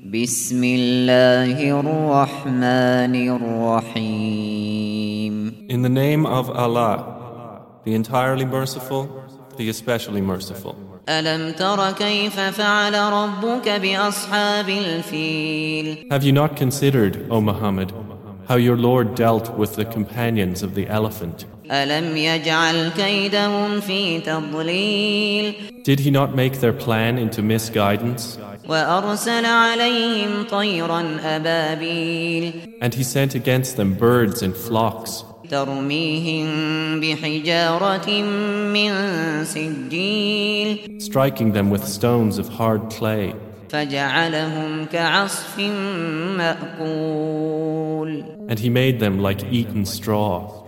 بسم الله الرحمن الرحيم In the name of Allah, the entirely merciful, the especially merciful. ألم تر كيف فعل ربك بأصحاب الفيل Have you not considered, O Muhammad, how your Lord dealt with the companions of the elephant? ألم يجعل كيدهم في تضليل Did he not make their plan into misguidance? And he sent against them birds in flocks. Striking them with stones of hard clay. And he made them like eaten straw.